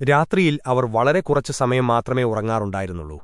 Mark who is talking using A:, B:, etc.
A: രാത്രിയിൽ അവർ വളരെ കുറച്ചു സമയം മാത്രമേ ഉറങ്ങാറുണ്ടായിരുന്നുള്ളൂ